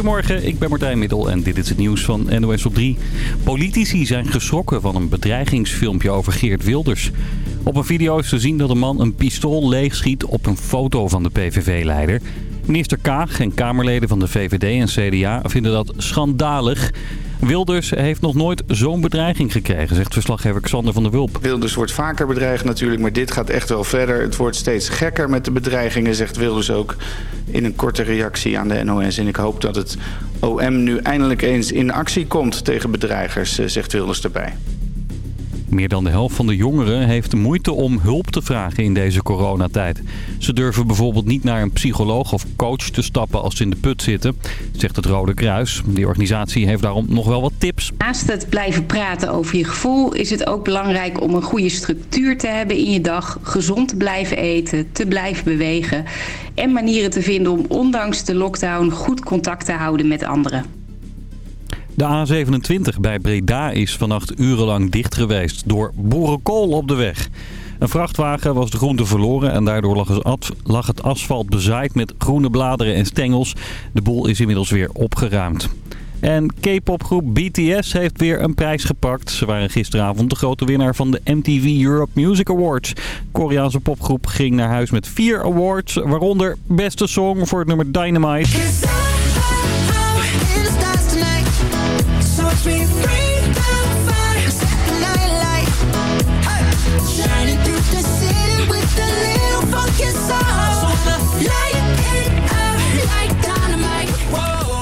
Goedemorgen, ik ben Martijn Middel en dit is het nieuws van NOS op 3. Politici zijn geschrokken van een bedreigingsfilmpje over Geert Wilders. Op een video is te zien dat een man een pistool leegschiet op een foto van de PVV-leider. Minister Kaag en Kamerleden van de VVD en CDA vinden dat schandalig. Wilders heeft nog nooit zo'n bedreiging gekregen, zegt verslaggever Xander van der Wulp. Wilders wordt vaker bedreigd natuurlijk, maar dit gaat echt wel verder. Het wordt steeds gekker met de bedreigingen, zegt Wilders ook in een korte reactie aan de NOS. En ik hoop dat het OM nu eindelijk eens in actie komt tegen bedreigers, eh, zegt Wilders erbij. Meer dan de helft van de jongeren heeft moeite om hulp te vragen in deze coronatijd. Ze durven bijvoorbeeld niet naar een psycholoog of coach te stappen als ze in de put zitten, zegt het Rode Kruis. Die organisatie heeft daarom nog wel wat tips. Naast het blijven praten over je gevoel is het ook belangrijk om een goede structuur te hebben in je dag. Gezond te blijven eten, te blijven bewegen en manieren te vinden om ondanks de lockdown goed contact te houden met anderen. De A27 bij Breda is vannacht urenlang dicht geweest door boerenkool op de weg. Een vrachtwagen was de groente verloren en daardoor lag het asfalt bezaaid met groene bladeren en stengels. De boel is inmiddels weer opgeruimd. En K-popgroep BTS heeft weer een prijs gepakt. Ze waren gisteravond de grote winnaar van de MTV Europe Music Awards. Koreaanse popgroep ging naar huis met vier awards, waaronder beste song voor het nummer Dynamite.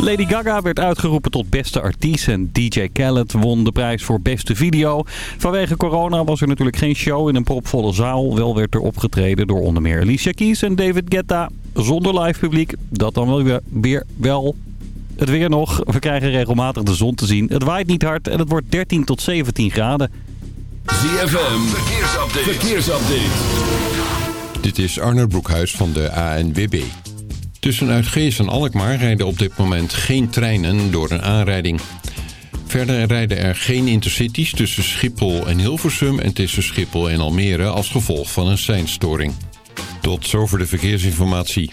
Lady Gaga werd uitgeroepen tot beste artiest en DJ Khaled won de prijs voor beste video. Vanwege corona was er natuurlijk geen show in een propvolle zaal. Wel werd er opgetreden door onder meer Alicia Keys en David Guetta. Zonder live publiek, dat dan wel weer, weer wel het weer nog. We krijgen regelmatig de zon te zien. Het waait niet hard en het wordt 13 tot 17 graden. ZFM, verkeersupdate. verkeersupdate. Dit is Arnold Broekhuis van de ANWB. Tussen Uitgeest en Alkmaar rijden op dit moment geen treinen door een aanrijding. Verder rijden er geen intercities tussen Schiphol en Hilversum en tussen Schiphol en Almere als gevolg van een seinstoring. Tot zover de verkeersinformatie.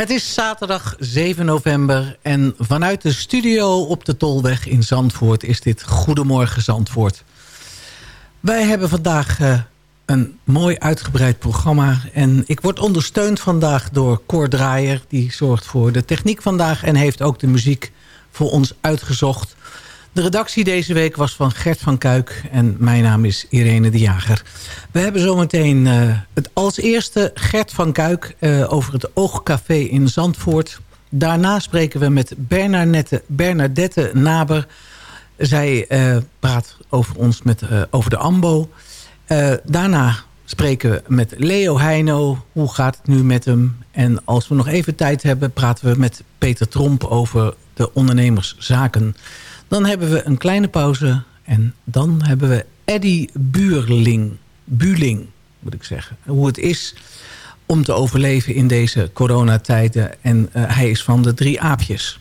Het is zaterdag 7 november en vanuit de studio op de Tolweg in Zandvoort is dit Goedemorgen Zandvoort. Wij hebben vandaag uh, een mooi uitgebreid programma en ik word ondersteund vandaag door Cor Draaier. Die zorgt voor de techniek vandaag en heeft ook de muziek voor ons uitgezocht. De redactie deze week was van Gert van Kuik en mijn naam is Irene de Jager. We hebben zometeen uh, het als eerste Gert van Kuik uh, over het Oogcafé in Zandvoort. Daarna spreken we met Bernadette, Naber. Zij uh, praat over ons met, over de AMBO. daarna spreken we met Leo Heino. Hoe gaat het nu met hem? En als we nog even tijd hebben praten we met Peter Tromp over de ondernemerszaken. Dan hebben we een kleine pauze en dan hebben we Eddy Buurling. Buurling, moet ik zeggen. Hoe het is om te overleven in deze coronatijden. En uh, hij is van de drie aapjes.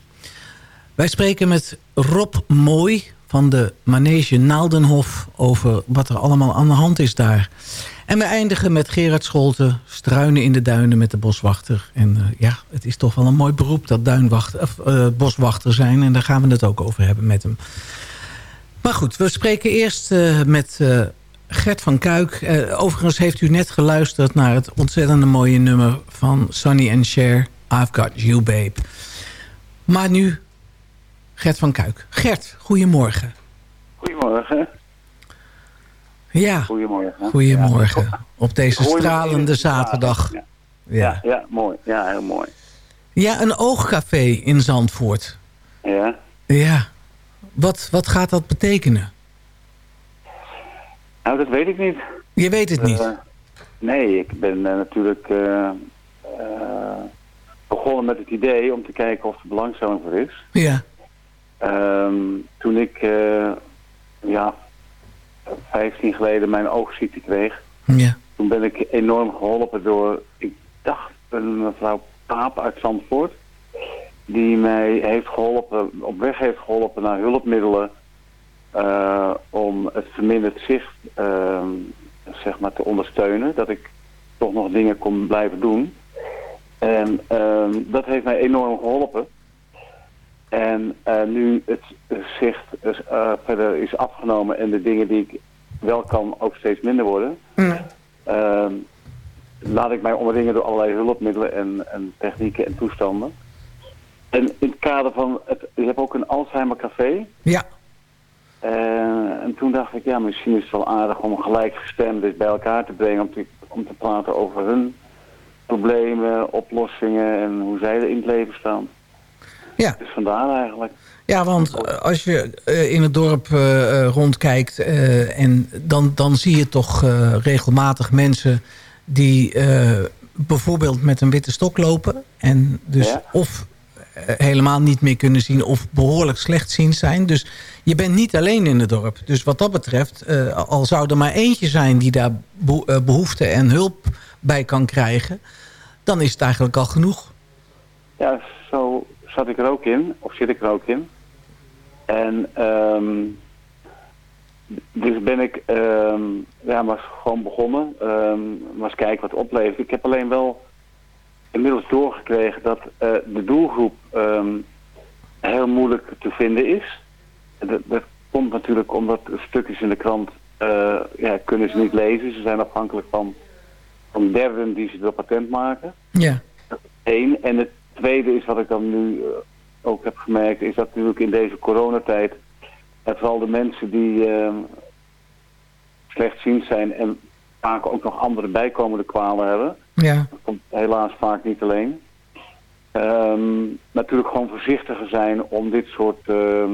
Wij spreken met Rob Mooi van de Manege Naaldenhof... over wat er allemaal aan de hand is daar. En we eindigen met Gerard Scholten, struinen in de duinen met de boswachter. En uh, ja, het is toch wel een mooi beroep dat duinwachter, of, uh, boswachter zijn. En daar gaan we het ook over hebben met hem. Maar goed, we spreken eerst uh, met Gert van Kuik. overigens heeft u net geluisterd naar het ontzettende mooie nummer van Sonny and Cher. I've Got You Babe. Maar nu Gert van Kuik. Gert, goedemorgen. Goedemorgen. Ja, goedemorgen. Goedemorgen. Ja. Op deze stralende zaterdag. Ja. Ja. ja. mooi. Ja, heel mooi. Ja, een oogcafé in Zandvoort. Ja. Ja. Wat, wat gaat dat betekenen? Nou, dat weet ik niet. Je weet het niet? Uh, nee, ik ben uh, natuurlijk uh, begonnen met het idee om te kijken of er belangstelling voor is. Ja. Um, toen ik ja, 15 geleden mijn oogziekte kreeg. Ja. Toen ben ik enorm geholpen door, ik dacht, een mevrouw Paap uit Zandvoort. Die mij heeft geholpen, op weg heeft geholpen naar hulpmiddelen. Uh, om het verminderd zicht uh, zeg maar te ondersteunen. Dat ik toch nog dingen kon blijven doen. En uh, dat heeft mij enorm geholpen. En uh, nu het zicht uh, verder is afgenomen en de dingen die ik wel kan ook steeds minder worden. Mm. ehm, laat ik mij omringen door allerlei hulpmiddelen en, en technieken en toestanden. En in het kader van, het, je hebt ook een Alzheimer café. Ja. Uh, en toen dacht ik, ja, misschien is het wel aardig om gelijkgestemden bij elkaar te brengen om te, om te praten over hun problemen, oplossingen en hoe zij er in het leven staan. Ja. Dus vandaar eigenlijk. Ja, want als je uh, in het dorp uh, rondkijkt... en dan, dan zie je toch regelmatig mensen die bijvoorbeeld met een witte stok lopen... en dus Ja. of helemaal niet meer kunnen zien of behoorlijk slechtziend zijn. Dus je bent niet alleen in het dorp. Dus wat dat betreft, eh, al zou er maar eentje zijn... die daar beho- eh, behoefte en hulp bij kan krijgen... dan is het eigenlijk al genoeg. Ja, zo zat ik er ook in, of zit ik er ook in. En ehm dus ben ik ehm ja, maar gewoon begonnen. ehm maar eens kijken wat het oplevert. Ik heb alleen wel inmiddels doorgekregen dat eh, de doelgroep ehm, heel moeilijk te vinden is. Dat, dat komt natuurlijk omdat stukjes in de krant eh, ja, kunnen ze niet lezen. Ze zijn afhankelijk van, van derden die ze door patent maken. Ja, Eén. En het tweede is wat ik dan nu eh, ook heb gemerkt, is dat natuurlijk in deze coronatijd en vooral de mensen die uh, slechtziend zijn en vaak ook nog andere bijkomende kwalen hebben. ja, Dat komt helaas vaak niet alleen. Ehm, natuurlijk gewoon voorzichtiger zijn om dit soort ehm,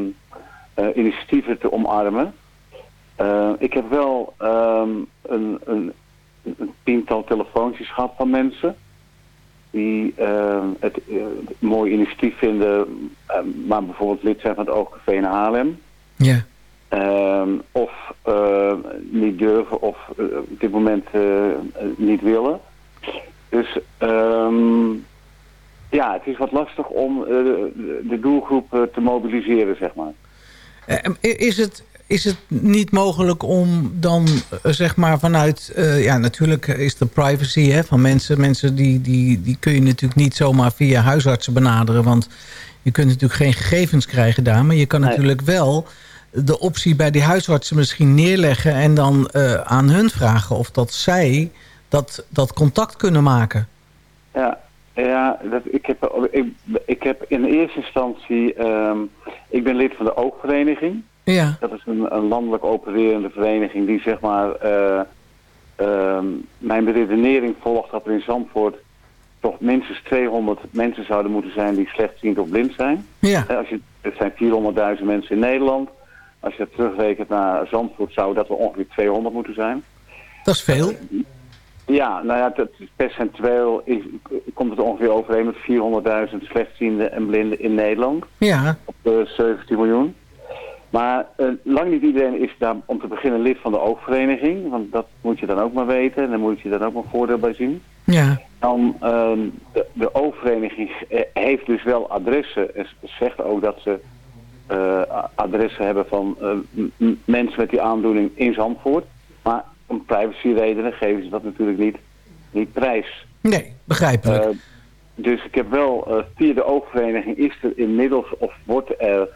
eh, initiatieven te omarmen. Eh, ik heb wel ehm, een, een, een tiental telefoontjes gehad van mensen die ehm, het eh, mooi initiatief vinden, eh, maar bijvoorbeeld lid zijn van het OGV in Haarlem. ja. Ehm, of niet durven of eh, op dit moment eh, niet willen. Dus ehm, ja, het is wat lastig om de, doelgroep te mobiliseren, zeg maar. Is het, is het niet mogelijk om dan eh, zeg maar vanuit... eh, ja, natuurlijk is de privacy hè, van mensen. Mensen die, die, die kun je natuurlijk niet zomaar via huisartsen benaderen. Want je kunt natuurlijk geen gegevens krijgen daar. Maar je kan Nee. natuurlijk wel de optie bij die huisartsen misschien neerleggen... en dan eh, aan hun vragen of dat zij dat, dat contact kunnen maken. Ja, ja dat, ik, heb, ik, ik heb in eerste instantie... ehm, ik ben lid van de Oogvereniging. Ja, Dat is een, een landelijk opererende vereniging die zeg maar... eh, ehm, mijn beredenering volgt dat er in Zandvoort toch minstens 200 mensen zouden moeten zijn die slechtziend of blind zijn. ja, Eh, Als je, het zijn 400.000 mensen in Nederland. Als je dat terugrekent naar Zandvoort zou dat er ongeveer 200 moeten zijn. dat is veel. Ja, nou ja, het percentueel is, komt het ongeveer overeen met 400.000 slechtzienden en blinden in Nederland. Ja, Op de 17 miljoen. Maar eh, lang niet iedereen is daar om te beginnen lid van de oogvereniging. Want dat moet je dan ook maar weten. En daar moet je dan ook een voordeel bij zien. ja, Dan, ehm, de, de oogvereniging eh, heeft dus wel adressen. En zegt ook dat ze eh, adressen hebben van mensen met die aandoening in Zandvoort. Maar om privacyredenen geven ze dat natuurlijk niet, niet prijs. nee, begrijpelijk. Dus ik heb wel, via de oogvereniging is er inmiddels, of wordt er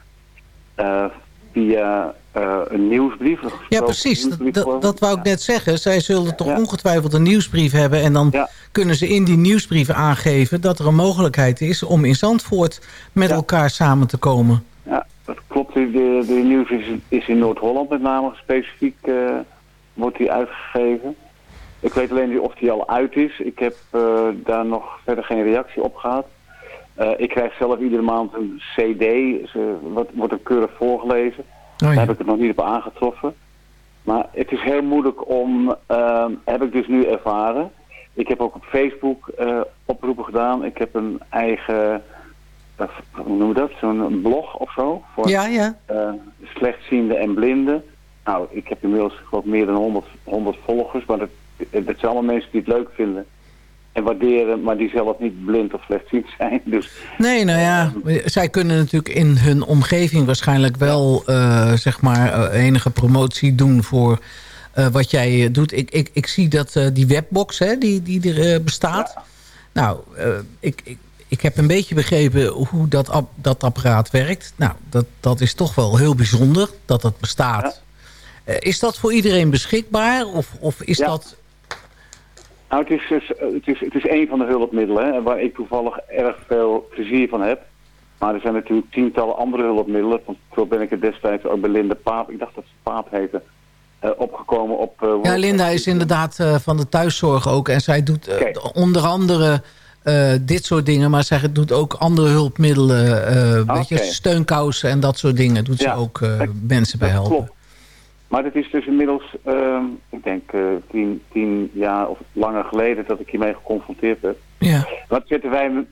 via eh, een nieuwsbrief... een Ja, precies. Dat, nieuwsbrief dat, dat wou ik net zeggen. Zij zullen toch Ja. ongetwijfeld een nieuwsbrief hebben. En dan Ja. kunnen ze in die nieuwsbrief aangeven... dat er een mogelijkheid is om in Zandvoort met Ja. elkaar samen te komen. Ja, dat klopt. De, de, de nieuws is, is in Noord-Holland met name specifiek eh, wordt die uitgegeven. Ik weet alleen niet of die al uit is. Ik heb eh, daar nog verder geen reactie op gehad. Eh, ik krijg zelf iedere maand een cd. Ze, wordt, wordt er keurig voorgelezen. Oh, Daar heb ik het nog niet op aangetroffen. Maar het is heel moeilijk om, ehm, heb ik dus nu ervaren. Ik heb ook op Facebook eh, oproepen gedaan. Ik heb een eigen, eh, hoe noemen we dat, zo'n blog of zo. Voor ja, ja. eh, slechtzienden en blinden. Nou, ik heb inmiddels geloof meer dan 100, 100 volgers. Maar dat, dat zijn allemaal mensen die het leuk vinden. En waarderen, maar die zelf niet blind of slechtziend zijn. Dus Nee, nou ja, zij kunnen natuurlijk in hun omgeving waarschijnlijk wel... eh, zeg maar eh, enige promotie doen voor eh, wat jij doet. Ik, ik, ik zie dat die webbox hè, die, die er bestaat... Nou, ik, ik, ik heb een beetje begrepen hoe dat, ap- dat apparaat werkt. Nou, dat, dat is toch wel heel bijzonder dat dat bestaat. Is dat voor iedereen beschikbaar? Of, of is Ja. dat... Nou, het is, dus, het is, het is een van de hulpmiddelen hè, waar ik toevallig erg veel plezier van heb. Maar er zijn natuurlijk tientallen andere hulpmiddelen. Want zo ben ik er destijds ook bij Linda Paap, ik dacht dat ze Paap heette, uh, opgekomen op... Uh, ja, Linda is inderdaad uh, van de thuiszorg ook. En zij doet okay. onder andere dit soort dingen. Maar zij doet ook andere hulpmiddelen. Okay. Weet je, steunkousen en dat soort dingen. Doet ja, ze ook mensen bij helpen. Klopt. Maar het is dus inmiddels, uh, ik denk uh, tien, tien jaar of langer geleden dat ik hiermee geconfronteerd ben. Ja. Dat zetten, wij,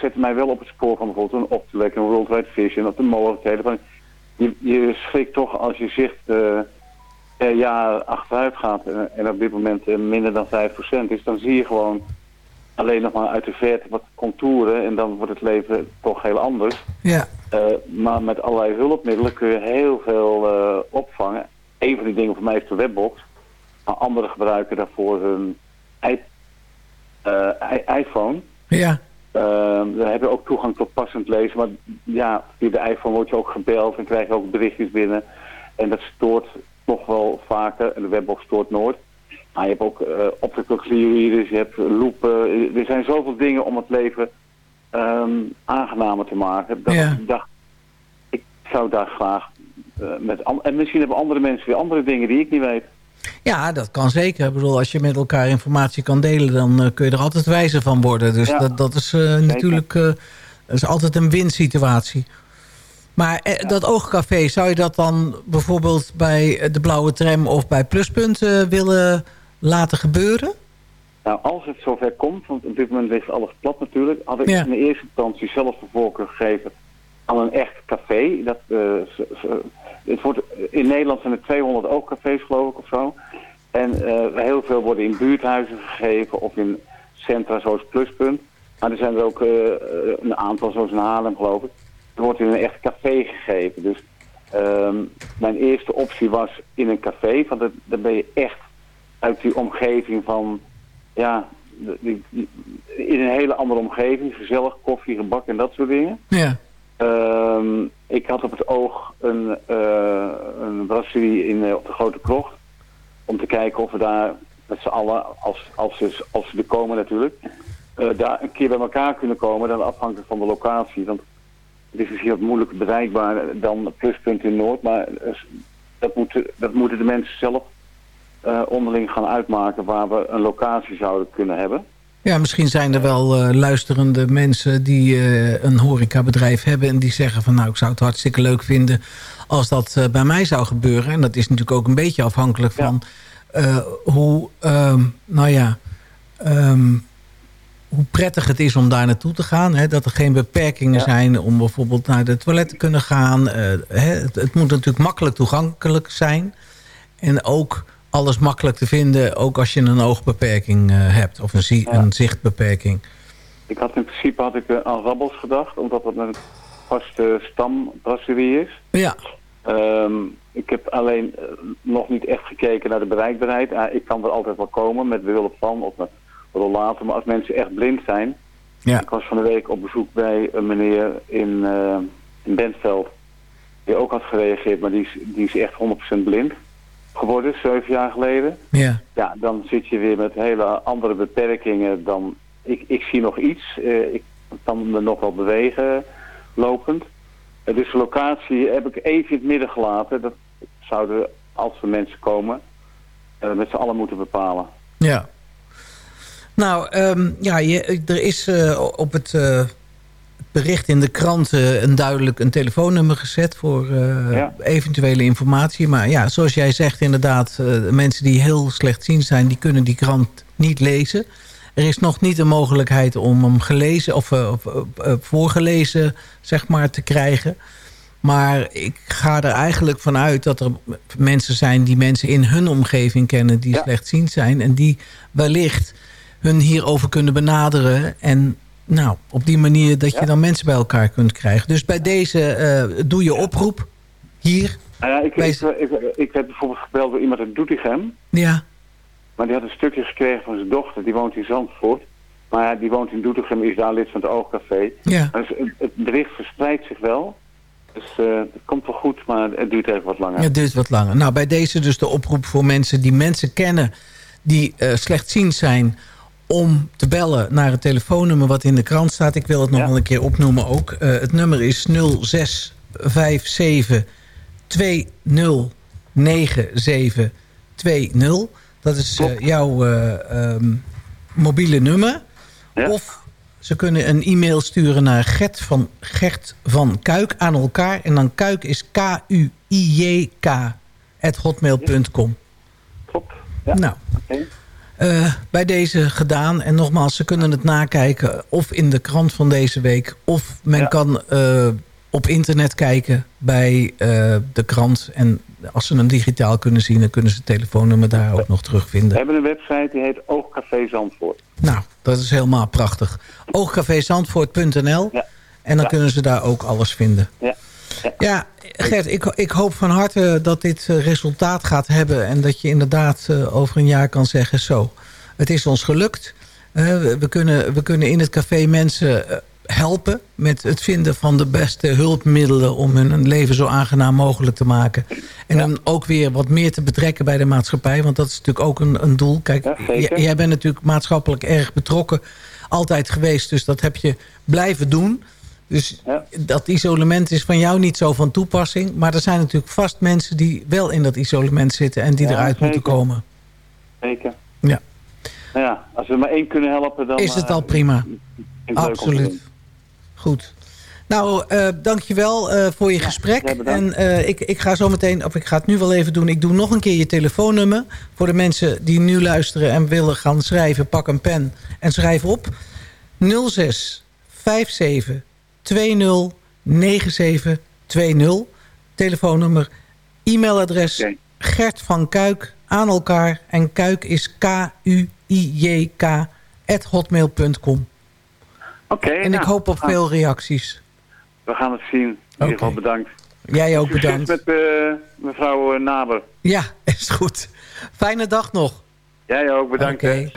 zetten mij wel op het spoor van bijvoorbeeld een Optelec, een World Vision, of de mogelijkheden. Van, je, je schrikt toch als je zicht uh, per jaar achteruit gaat en, en op dit moment minder dan 5% is, dan zie je gewoon alleen nog maar uit de verte wat contouren en dan wordt het leven toch heel anders. Ja. maar met allerlei hulpmiddelen kun je heel veel opvangen een van die dingen voor mij is de webbox. Maar anderen gebruiken daarvoor hun i uh, iPhone. Ja. Uh, dan heb je ook toegang tot passend lezen. Maar ja, via de iPhone word je ook gebeld en krijg je ook berichtjes binnen. En dat stoort nog wel vaker. En de webbox stoort nooit. Maar je hebt ook uh, optical clear readers, je hebt loepen. Er zijn zoveel dingen om het leven um, aangenamer te maken. Dat ja. ik dacht, ik zou daar graag met en misschien hebben andere mensen weer andere dingen die ik niet weet. Ja, dat kan zeker. Ik bedoel, als je met elkaar informatie kan delen... dan uh, kun je er altijd wijzer van worden. Dus ja, dat, dat is uh, natuurlijk dat is altijd een winsituatie. Maar ja. dat oogcafé, zou je dat dan bijvoorbeeld bij de Blauwe Tram... of bij Pluspunten willen laten gebeuren? Nou, als het zover komt, want op dit moment ligt alles plat natuurlijk... had ik ja. in de eerste instantie zelf de voorkeur gegeven aan een echt café. Dat, het wordt, in Nederland zijn er 200 oogcafés geloof ik of zo. En uh, heel veel worden in buurthuizen gegeven of in centra zoals Pluspunt. Maar er zijn er ook uh, een aantal zoals in Haarlem geloof ik. Er wordt in een echt café gegeven. Dus um, mijn eerste optie was in een café. Want dan ben je echt uit die omgeving van... Ja, in een hele andere omgeving. Gezellig, koffie, gebak en dat soort dingen. Ja. Um, ik had op het oog een, uh, een brasserie in, uh, op de Grote Krocht. Om te kijken of we daar met z'n allen, als, als, ze, als ze er komen natuurlijk, uh, daar een keer bij elkaar kunnen komen. Dan afhankelijk van de locatie. Want het is misschien wat moeilijker bereikbaar dan pluspunt in Noord. Maar dat, moeten dat moeten de mensen zelf onderling gaan uitmaken waar we een locatie zouden kunnen hebben. Ja, misschien zijn er wel uh, luisterende mensen die uh, een horecabedrijf hebben... en die zeggen van nou, ik zou het hartstikke leuk vinden als dat uh, bij mij zou gebeuren. En dat is natuurlijk ook een beetje afhankelijk van ja. hoe, um, nou ja, um, hoe prettig het is om daar naartoe te gaan. Hè? Dat er geen beperkingen ja. zijn om bijvoorbeeld naar de toilet te kunnen gaan. Hè? Het, het moet natuurlijk makkelijk toegankelijk zijn. En ook alles makkelijk te vinden, ook als je een oogbeperking uh, hebt of een, zie ja. een, zichtbeperking. Ik had in principe had ik aan Rabbels gedacht, omdat het een vaste stambrasserie is. Ja. Um, ik heb alleen uh, nog niet echt gekeken naar de bereikbaarheid. Uh, ik kan er altijd wel komen met behulp van of met rollator, maar als mensen echt blind zijn... Ja. Ik was van de week op bezoek bij een meneer in, in Bentveld, die ook had gereageerd, maar die is, die is echt 100% blind geworden, zeven jaar geleden. Ja. Ja, dan zit je weer met hele andere beperkingen dan... Ik, ik zie nog iets, uh, ik kan me nog wel bewegen lopend. Uh, dus de locatie heb ik even in het midden gelaten. Dat zouden, als er mensen komen, uh, met z'n allen moeten bepalen. Ja. Nou, um, ja, je, er is op het bericht in de kranten een duidelijk een telefoonnummer gezet voor uh, ja. eventuele informatie. Maar ja, zoals jij zegt inderdaad, uh, mensen die heel slechtziend zijn, die kunnen die krant niet lezen. Er is nog niet een mogelijkheid om hem gelezen of uh, voorgelezen zeg maar, te krijgen. Maar ik ga er eigenlijk vanuit dat er mensen zijn die mensen in hun omgeving kennen die ja. slechtziend zijn. En die wellicht hun hierover kunnen benaderen en nou, op die manier dat ja. je dan mensen bij elkaar kunt krijgen. Dus bij deze uh, doe je oproep hier. Nou ja, ik, bij... ik, ik, ik, heb bijvoorbeeld gebeld door iemand uit Doetinchem. Ja. Maar die had een stukje gekregen van zijn dochter. Die woont in Zandvoort. Maar ja, die woont in Doetinchem, is daar lid van het Oogcafé. Ja. Dus het, het bericht verspreidt zich wel. Dus uh, het komt wel goed, maar het duurt even wat langer. Het duurt wat langer. Nou, bij deze dus de oproep voor mensen die mensen kennen... die uh, slechtziend zijn om te bellen naar het telefoonnummer wat in de krant staat. Ik wil het nog Ja. wel een keer opnoemen ook. Eh, het nummer is 0657 209720. Dat is eh, jouw eh, ehm, mobiele nummer. Ja. Of ze kunnen een e-mail sturen naar Gert van, Gert van Kuik aan elkaar. En dan Kuik is K-U-I-J-K at hotmail.com. Klopt. Ja. Nou, Oké. Eh, bij deze gedaan. En nogmaals, ze kunnen het nakijken of in de krant van deze week... of men Ja. kan eh, op internet kijken bij eh, de krant. En als ze hem digitaal kunnen zien... dan kunnen ze het telefoonnummer daar ook nog We terugvinden. hebben een website die heet Oogcafé Zandvoort. Nou, dat is helemaal prachtig. Oogcafezandvoort.nl Ja. En dan Ja. kunnen ze daar ook alles vinden. Ja. Ja. Gert, ik, ik hoop van harte dat dit eh, resultaat gaat hebben... en dat je inderdaad eh, over een jaar kan zeggen... zo, het is ons gelukt. Eh, we, kunnen, we kunnen in het café mensen helpen... met het vinden van de beste hulpmiddelen... om hun leven zo aangenaam mogelijk te maken. En dan ook weer wat meer te betrekken bij de maatschappij. Want dat is natuurlijk ook een, een doel. Kijk, Ja, jij bent natuurlijk maatschappelijk erg betrokken. Altijd geweest, dus dat heb je blijven doen... Dus Ja. dat isolement is van jou niet zo van toepassing. Maar er zijn natuurlijk vast mensen die wel in dat isolement zitten... en die Ja, eruit moeten komen. Zeker. Ja. Nou ja, als we maar één kunnen helpen, dan... Is het eh, al prima. om te Absoluut. Goed. Nou, eh dankjewel eh voor je gesprek. En eh, ik, ik ga zo meteen, of ik ga het nu wel even doen. Ik doe nog een keer je telefoonnummer. Voor de mensen die nu luisteren en willen gaan schrijven. Pak een pen en schrijf op. 06 57 20 97 20. Telefoonnummer. E-mailadres. Gert van Kuik aan elkaar. En Kuik is K-U-I-J-K at hotmail.com. Oké, En ik nou, hoop op gaan- veel reacties. We gaan het zien. In Oké. ieder geval bedankt. Jij ook Succes bedankt. met eh, mevrouw eh, Naber. Ja, is goed. Fijne dag nog. Jij ook, bedankt. Oké.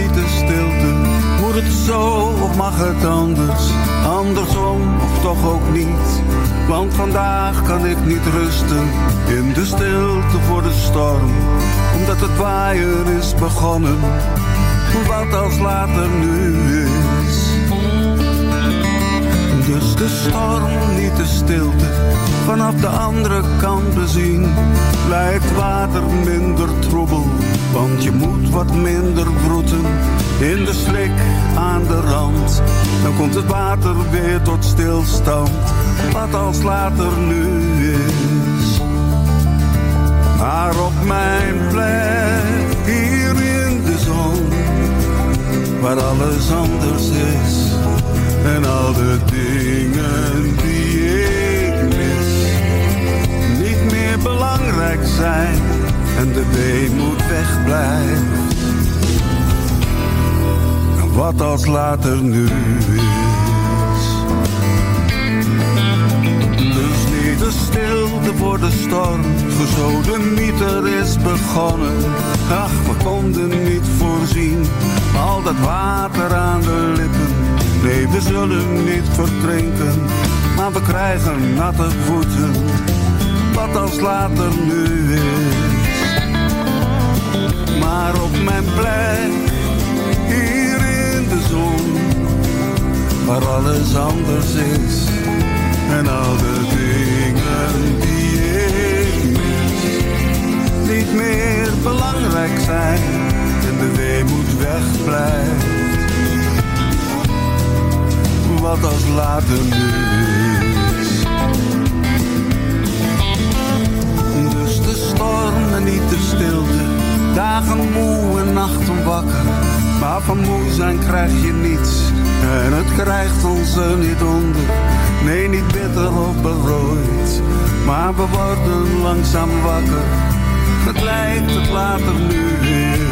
Niet de stilte. Moet het zo of mag het anders? Andersom of toch ook niet? Want vandaag kan ik niet rusten in de stilte voor de storm. Omdat het waaien is begonnen. Wat als later nu is. Dus de storm, niet de stilte. Vanaf de andere kant bezien lijkt water minder troebel. Want je moet wat minder broeten in de slik aan de rand. Dan komt het water weer tot stilstand. Wat als later nu is. Maar op mijn plek hier in de zon waar alles anders is. En al de dingen die ik mis, niet meer belangrijk zijn. En de weemoed wegblijft. En wat als later nu is. Dus niet de stilte voor de storm, voor zo de mieter is begonnen. Ach, we konden niet voorzien, al dat water aan de lippen. Nee, we zullen niet verdrinken, maar we krijgen natte voeten. Wat als later nu is. Maar op mijn plek, hier in de zon, waar alles anders is. En al de dingen die ik mis, niet meer belangrijk zijn. En de weemoed wegblijft. Wat als later is. Dus de storm en niet de stilte. Dagen moe en nachten wakker. Maar van moe zijn krijg je niets. En het krijgt ons er niet onder. Nee, niet bitter of berooid. Maar we worden langzaam wakker. Het lijkt het later nu is.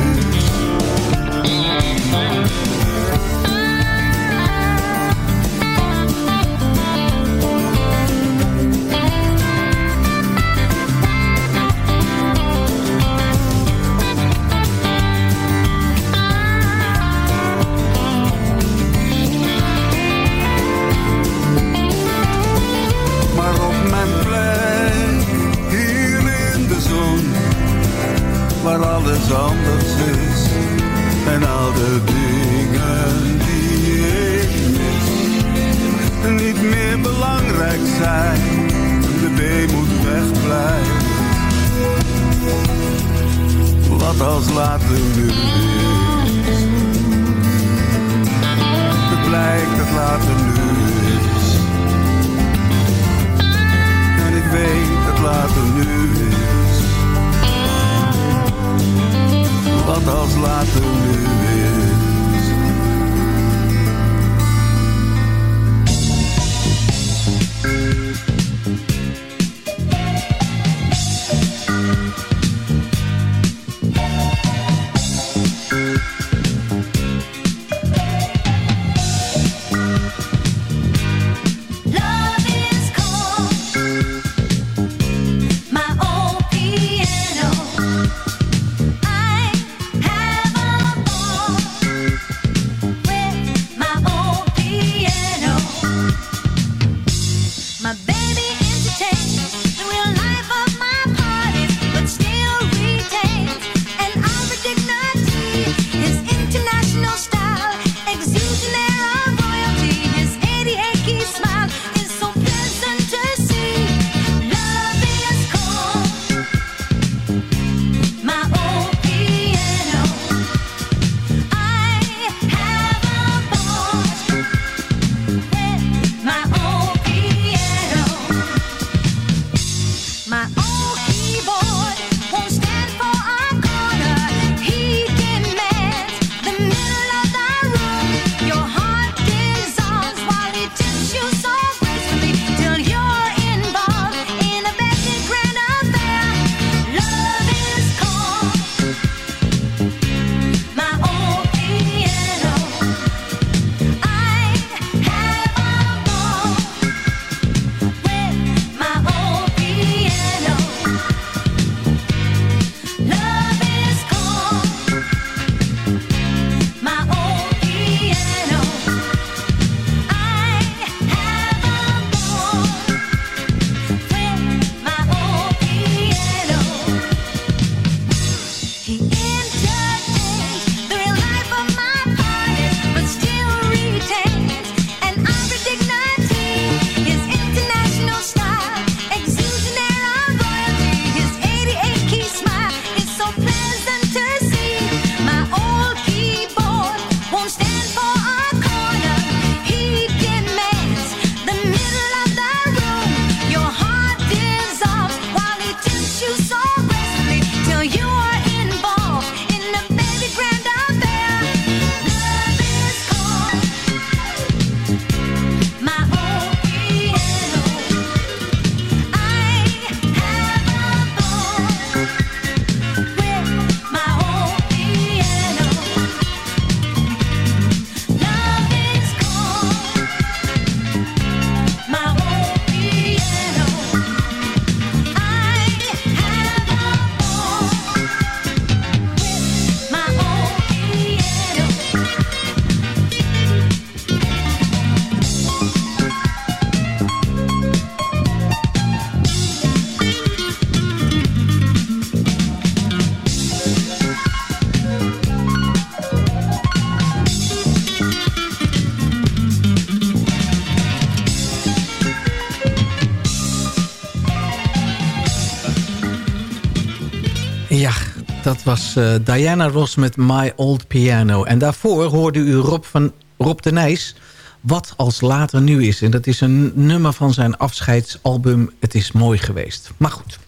was eh, Diana Ross met My Old Piano. En daarvoor hoorde u Rob, van, Rob de Nijs, Wat als later nu is. En dat is een nummer van zijn afscheidsalbum Het is mooi geweest. Maar goed.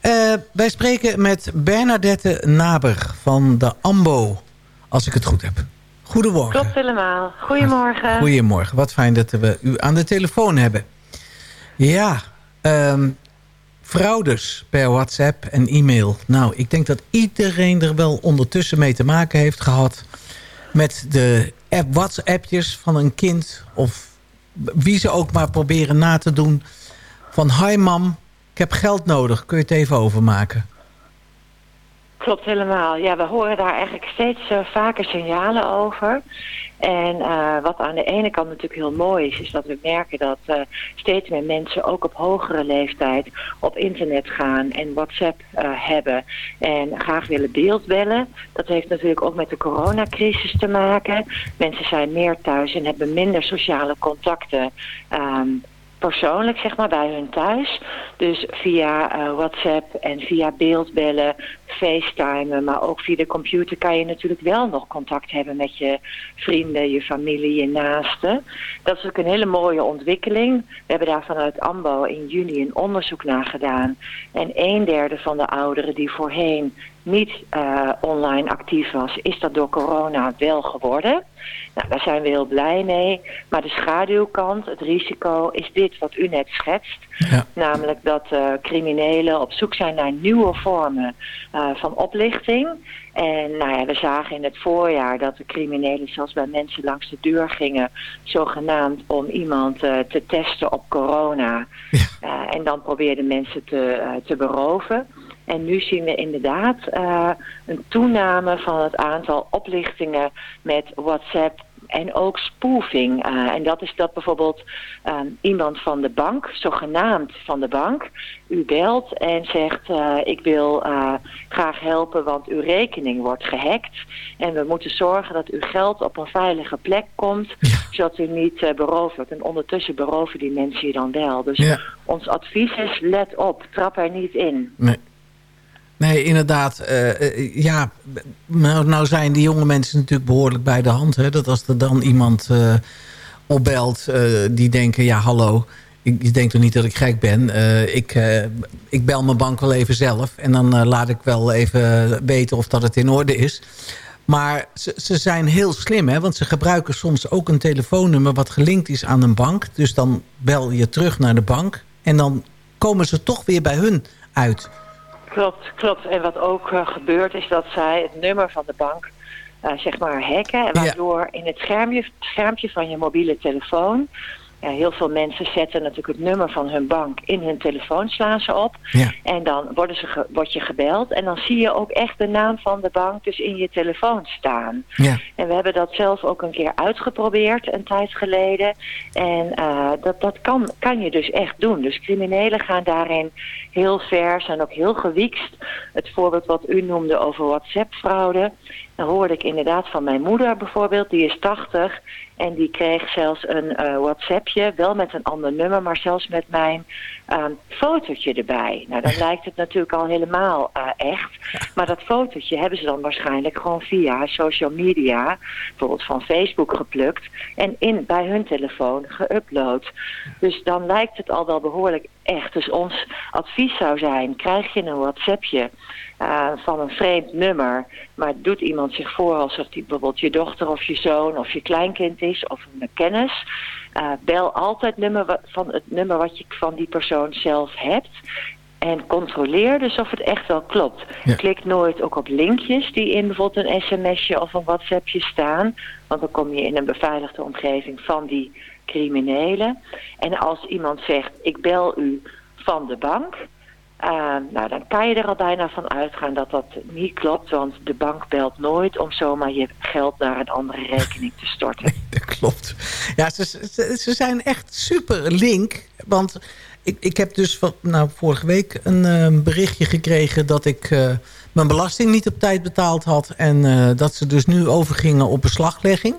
Eh, wij spreken met Bernadette Naber van de AMBO, als ik het goed heb. Goedemorgen. Klopt helemaal. Goedemorgen. Goedemorgen. Wat fijn dat we u aan de telefoon hebben. Ja, ehm, Fraudes per WhatsApp en e-mail. Nou, ik denk dat iedereen er wel ondertussen mee te maken heeft gehad... met de app WhatsAppjes van een kind... of wie ze ook maar proberen na te doen... van hi mam, ik heb geld nodig, kun je het even overmaken? Klopt helemaal. Ja, we horen daar eigenlijk steeds eh, vaker signalen over. En eh, wat aan de ene kant natuurlijk heel mooi is, is dat we merken dat eh, steeds meer mensen ook op hogere leeftijd op internet gaan en WhatsApp hebben en graag willen beeldbellen. Dat heeft natuurlijk ook met de coronacrisis te maken. Mensen zijn meer thuis en hebben minder sociale contacten. ehm, persoonlijk, zeg maar, bij hun thuis. Dus via eh, WhatsApp en via beeldbellen, facetimen, maar ook via de computer kan je natuurlijk wel nog contact hebben met je vrienden, je familie, je naasten. Dat is ook een hele mooie ontwikkeling. We hebben daar vanuit AMBO in juni een onderzoek naar gedaan. En een derde van de ouderen die voorheen niet eh, online actief was, is dat door corona wel geworden. Nou, daar zijn we heel blij mee. Maar de schaduwkant, het risico, is dit wat u net schetst. Namelijk dat eh, criminelen op zoek zijn naar nieuwe vormen eh, van oplichting. En nou ja, we zagen in het voorjaar dat de criminelen zelfs bij mensen langs de deur gingen, zogenaamd om iemand eh, te testen op corona. En dan probeerden mensen te, te beroven. En nu zien we inderdaad eh, een toename van het aantal oplichtingen met WhatsApp en ook spoofing. Eh, en dat is dat bijvoorbeeld eh, iemand van de bank, zogenaamd van de bank, u belt en zegt eh, ik wil graag helpen want uw rekening wordt gehackt. En we moeten zorgen dat uw geld op een veilige plek komt, zodat u niet beroofd wordt. En ondertussen beroven die mensen je dan wel. Dus Ja. ons advies is let op, trap er niet in. Nee. Nee, inderdaad. eh, eh, ja, nou, nou zijn die jonge mensen natuurlijk behoorlijk bij de hand. Hè? Dat als er dan iemand eh, opbelt die denken... ja, hallo, ik, je denkt toch niet dat ik gek ben. Ik, ik bel mijn bank wel even zelf. En dan laat ik wel even weten of dat het in orde is. Maar ze, ze zijn heel slim, hè? want ze gebruiken soms ook een telefoonnummer... wat gelinkt is aan een bank. Dus dan bel je terug naar de bank. En dan komen ze toch weer bij hun uit. Klopt, klopt. En wat ook eh, gebeurt is dat zij het nummer van de bank eh, zeg maar hacken. En waardoor in het schermpje, schermpje van je mobiele telefoon... Ja, heel veel mensen zetten natuurlijk het nummer van hun bank in hun telefoon, slaan ze op. Ja. En dan worden ze ge- word je gebeld. En dan zie je ook echt de naam van de bank dus in je telefoon staan. Ja. En we hebben dat zelf ook een keer uitgeprobeerd een tijd geleden. En eh, dat, dat kan, kan je dus echt doen. Dus criminelen gaan daarin heel ver, zijn ook heel gewiekst. Het voorbeeld wat u noemde over WhatsApp-fraude. Dan hoorde ik inderdaad van mijn moeder bijvoorbeeld, die is 80. En die kreeg zelfs een eh, WhatsAppje, wel met een ander nummer, maar zelfs met mijn ehm, fotootje erbij. Nou, dan lijkt het natuurlijk al helemaal eh, echt. Maar dat fotootje hebben ze dan waarschijnlijk gewoon via social media, bijvoorbeeld van Facebook geplukt en in, bij hun telefoon geüpload. Dus dan lijkt het al wel behoorlijk echt. Dus ons advies zou zijn, krijg je een WhatsAppje eh, van een vreemd nummer, maar doet iemand zich voor alsof die bijvoorbeeld je dochter of je zoon of je kleinkind is of een kennis, eh, bel altijd nummer van het nummer wat je van die persoon zelf hebt. En controleer dus of het echt wel klopt. Klik nooit ook op linkjes die in bijvoorbeeld een sms'je of een whatsappje staan. Want dan kom je in een beveiligde omgeving van die criminelen. En als iemand zegt, ik bel u van de bank... eh, nou, dan kan je er al bijna van uitgaan dat dat niet klopt. Want de bank belt nooit om zomaar je geld naar een andere rekening te storten. dat klopt. Ja, ze, ze, ze zijn echt super link. Want ik, ik heb dus van, nou, vorige week een eh, berichtje gekregen... dat ik eh, mijn belasting niet op tijd betaald had. En eh, dat ze dus nu overgingen op beslaglegging.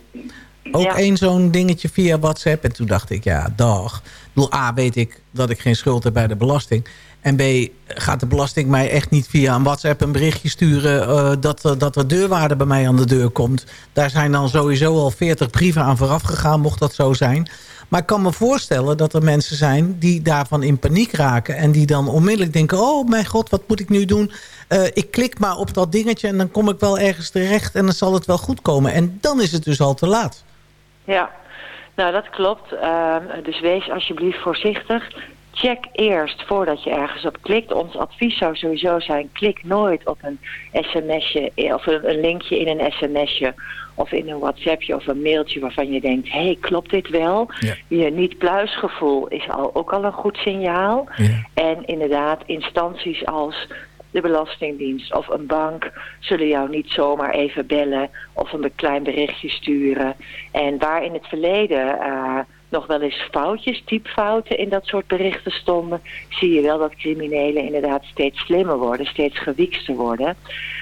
Ook Ja. één zo'n dingetje via WhatsApp. En toen dacht ik, ja, dag. Ik bedoel, A, weet ik dat ik geen schuld heb bij de belasting. En B, gaat de belasting mij echt niet via een WhatsApp een berichtje sturen... eh, dat, dat er deurwaarde bij mij aan de deur komt. Daar zijn dan sowieso al 40 brieven aan vooraf gegaan, mocht dat zo zijn. Maar ik kan me voorstellen dat er mensen zijn die daarvan in paniek raken... en die dan onmiddellijk denken, oh mijn god, wat moet ik nu doen? Eh, ik klik maar op dat dingetje en dan kom ik wel ergens terecht... en dan zal het wel goed komen. En dan is het dus al te laat. Ja, nou dat klopt. Ehm, dus wees alsjeblieft voorzichtig. Check eerst voordat je ergens op klikt. Ons advies zou sowieso zijn, klik nooit op een sms'je eh, of een, een linkje in een sms'je of in een whatsappje of een mailtje waarvan je denkt, hé, hey, klopt dit wel? Je niet-pluisgevoel is al, ook al een goed signaal. En inderdaad, instanties als de Belastingdienst of een bank zullen jou niet zomaar even bellen of een klein berichtje sturen. En waar in het verleden eh, nog wel eens foutjes, typfouten in dat soort berichten stonden, zie je wel dat criminelen inderdaad steeds slimmer worden, steeds gewiekster worden.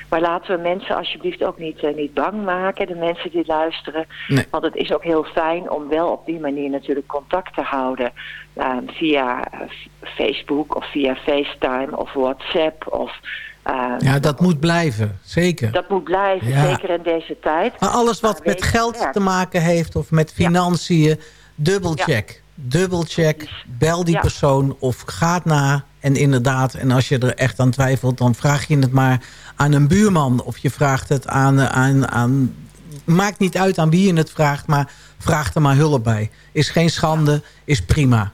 Maar laten we mensen alsjeblieft ook niet, eh, niet bang maken, de mensen die luisteren. Nee. Want het is ook heel fijn om wel op die manier natuurlijk contact te houden. eh, via eh, Facebook of via FaceTime of WhatsApp. Of, eh, Ja, dat moet blijven. Zeker. dat moet blijven, Ja. zeker in deze tijd. Maar alles wat Maar met geld werkt. te maken heeft of met financiën, dubbelcheck. Dubbelcheck, bel die persoon of gaat na. En inderdaad, en als je er echt aan twijfelt... dan vraag je het maar aan een buurman. Of je vraagt het aan... aan, aan maakt niet uit aan wie je het vraagt, maar vraag er maar hulp bij. Is geen schande, is prima.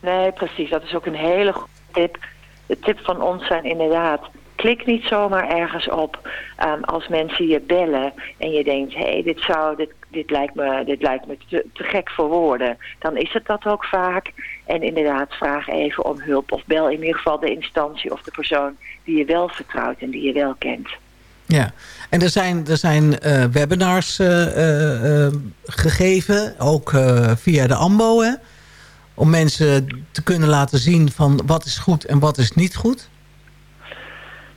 Nee, precies. Dat is ook een hele goede tip. De tip van ons zijn inderdaad... Klik niet zomaar ergens op ehm, als mensen je bellen en je denkt, hé, hey, dit, zou, dit, dit lijkt me, dit lijkt me te, gek voor woorden. Dan is het dat ook vaak. En inderdaad, vraag even om hulp of bel in ieder geval de instantie of de persoon die je wel vertrouwt en die je wel kent. Ja, en er zijn, er zijn eh, webinars eh, eh, gegeven, ook via de AMBO, hè? om mensen te kunnen laten zien van wat is goed en wat is niet goed.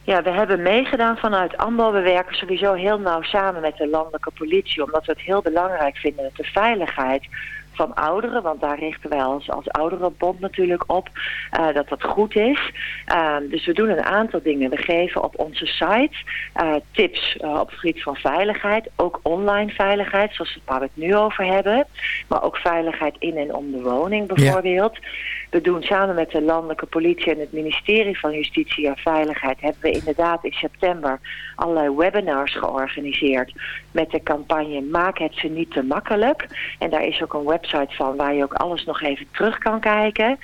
Ja, we hebben meegedaan vanuit AMBO. We werken sowieso heel nauw samen met de landelijke politie, omdat we het heel belangrijk vinden dat de veiligheid van ouderen, want daar richten wij als, als ouderenbond natuurlijk op, eh, dat dat goed is. Uh, dus we doen een aantal dingen. We geven op onze site uh, tips uh, op het gebied van veiligheid, ook online veiligheid, zoals waar we het nu over hebben, maar ook veiligheid in en om de woning bijvoorbeeld. Ja. We doen samen met de landelijke politie en het ministerie van Justitie en Veiligheid hebben we inderdaad in september allerlei webinars georganiseerd met de campagne Maak het ze niet te makkelijk. En daar is ook een website van waar je ook alles nog even terug kan kijken.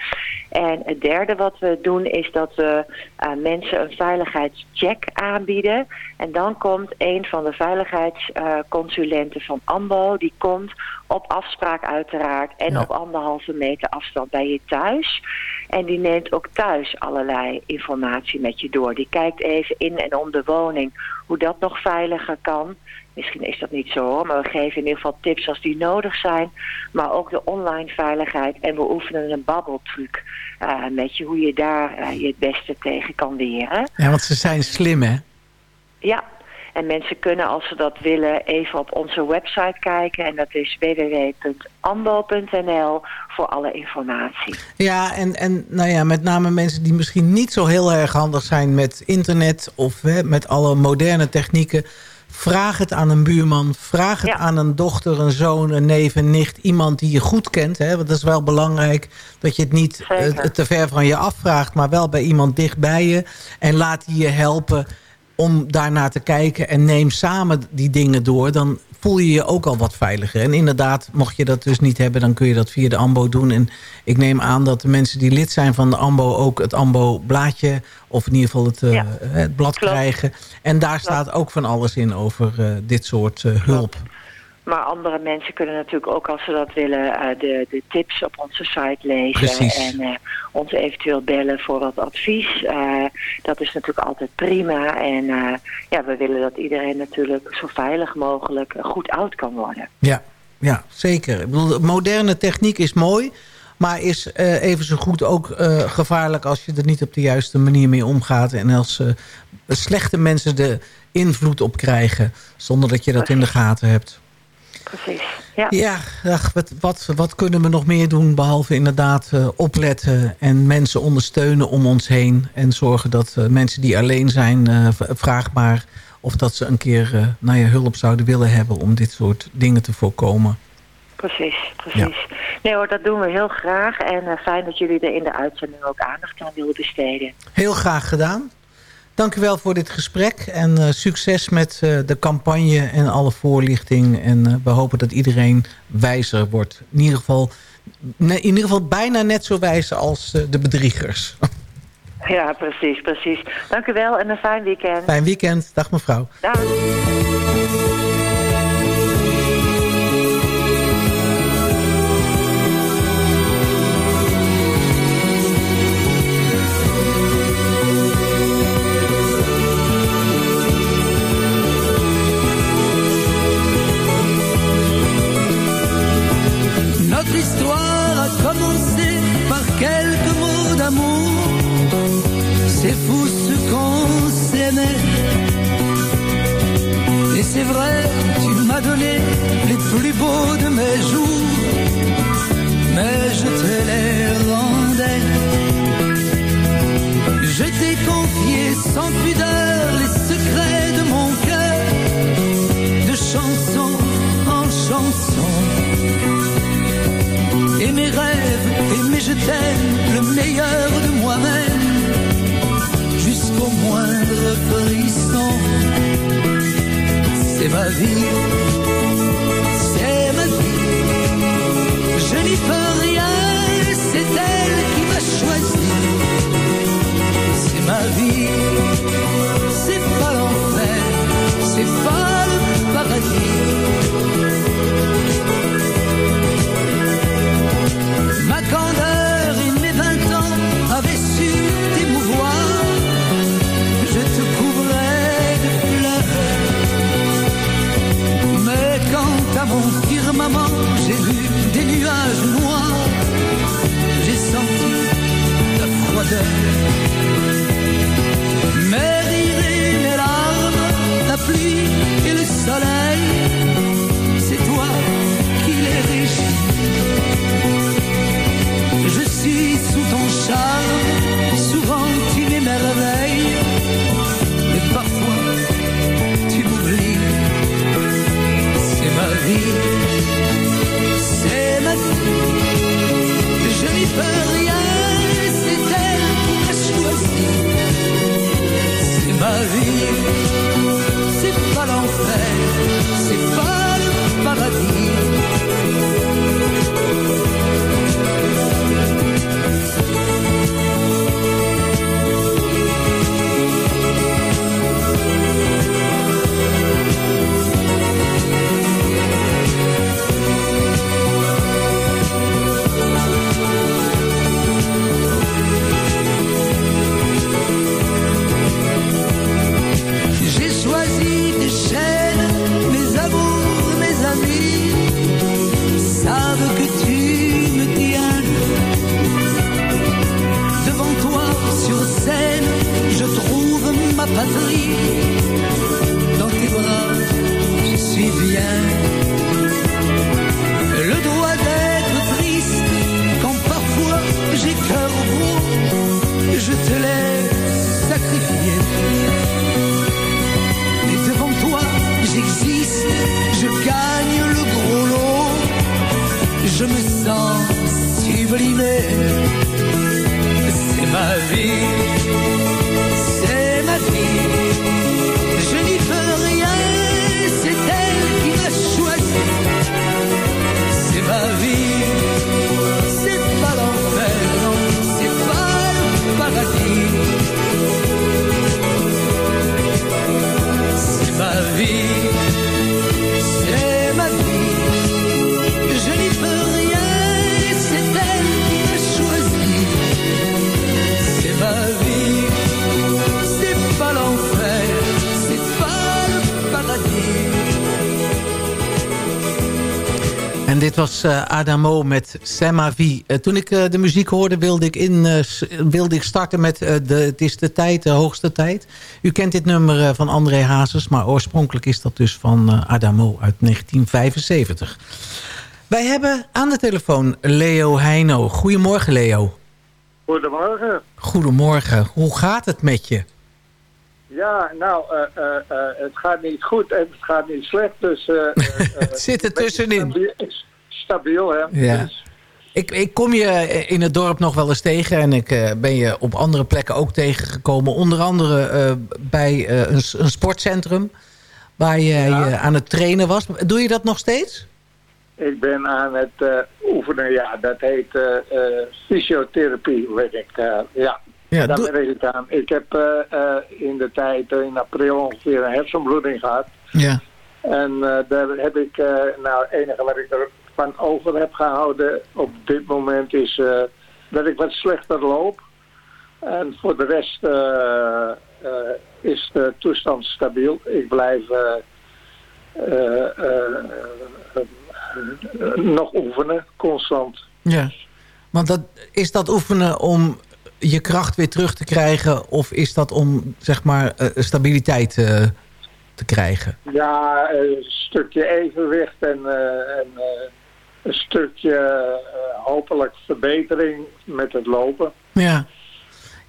En het derde wat we doen is dat we mensen een veiligheidscheck aanbieden. En dan komt een van de veiligheidsconsulenten van AMBO, die komt op afspraak uiteraard en ja. op anderhalve meter afstand bij je thuis. En die neemt ook thuis allerlei informatie met je door. Die kijkt even in en om de woning hoe dat nog veiliger kan. Misschien is dat niet zo hoor, maar we geven in ieder geval tips als die nodig zijn. Maar ook de online veiligheid en we oefenen een babbeltruc uh, met je. Hoe je daar uh, je het beste tegen kan weren. Ja, want ze zijn slim hè? Ja, en mensen kunnen als ze dat willen even op onze website kijken. En dat is www.ambo.nl voor alle informatie. Ja, en, en nou ja, met name mensen die misschien niet zo heel erg handig zijn met internet... of hè, met alle moderne technieken... Vraag het aan een buurman, vraag het ja. aan een dochter, een zoon, een neef, een nicht. Iemand die je goed kent, hè? want dat is wel belangrijk dat je het niet uh, te ver van je afvraagt... maar wel bij iemand dichtbij je en laat die je helpen om daarnaar te kijken en neem samen die dingen door... dan voel je je ook al wat veiliger. En inderdaad, mocht je dat dus niet hebben... dan kun je dat via de AMBO doen. En ik neem aan dat de mensen die lid zijn van de AMBO... ook het AMBO-blaadje, of in ieder geval het, uh, ja. het blad Klopt. krijgen. En daar Klopt. staat ook van alles in over uh, dit soort uh, hulp. Maar andere mensen kunnen natuurlijk ook als ze dat willen uh, de, de tips op onze site lezen. Precies. En uh, ons eventueel bellen voor wat advies. Uh, dat is natuurlijk altijd prima. En ja, we willen dat iedereen natuurlijk zo veilig mogelijk goed oud kan worden. Ja, ja zeker. Ik bedoel, moderne techniek is mooi. Maar is even zo goed ook gevaarlijk als je er niet op de juiste manier mee omgaat. En als slechte mensen de invloed op krijgen. Zonder dat je dat in de gaten hebt. Precies, ja. Ja, ach, wat, wat, wat, kunnen we nog meer doen behalve inderdaad uh, opletten en mensen ondersteunen om ons heen. En zorgen dat uh, mensen die alleen zijn, uh, vraag maar of dat ze een keer naar je hulp zouden willen hebben om dit soort dingen te voorkomen. Precies, precies. Ja. Nee hoor, dat doen we heel graag. En fijn dat jullie er in de uitzending ook aandacht aan willen besteden. Heel graag gedaan. Dank u wel voor dit gesprek en uh, succes met uh, de campagne en alle voorlichting. En uh, we hopen dat iedereen wijzer wordt. In ieder geval, in ieder geval bijna net zo wijs als de bedriegers. Ja, precies, precies. Dank u wel en een fijn weekend. Fijn weekend. Dag mevrouw. Dag. Was eh, Adamo met Sema V. Eh, toen ik eh, de muziek hoorde wilde ik, in, wilde ik starten met de, Het is de tijd, de hoogste tijd. U kent dit nummer van André Hazes, maar oorspronkelijk is dat dus van Adamo uit 1975. Wij hebben aan de telefoon Leo Heino. Goedemorgen Leo. Goedemorgen. Goedemorgen. Hoe gaat het met je? Ja, nou, het gaat niet goed en het gaat niet slecht. Dus, Het zit er tussenin. Stabiel, hè? Ja. Dus, Ik, ik kom je in het dorp nog wel eens tegen en ik eh, ben je op andere plekken ook tegengekomen. Onder andere eh, bij eh, een, sportcentrum waar je eh, aan het trainen was. Doe je dat nog steeds? ik ben aan het eh, oefenen, ja, dat heet eh, eh, fysiotherapie, weet ik. eh, ja, Ja, daar ben ik aan. Ik heb eh, eh, in de tijd, eh, in april ongeveer, een hersenbloeding gehad. Ja. En eh, daar heb ik, eh, nou, het enige wat ik ervan over heb gehouden op dit moment is eh, dat ik wat slechter loop. En voor de rest eh, eh, is de toestand stabiel. Ik blijf eh, eh, eh, eh, nog oefenen, constant. Ja. Want dat, is dat oefenen om je kracht weer terug te krijgen... of is dat om, zeg maar, eh, stabiliteit eh, te krijgen? Ja, een stukje evenwicht en, eh, en eh, een stukje eh, hopelijk verbetering met het lopen. Ja.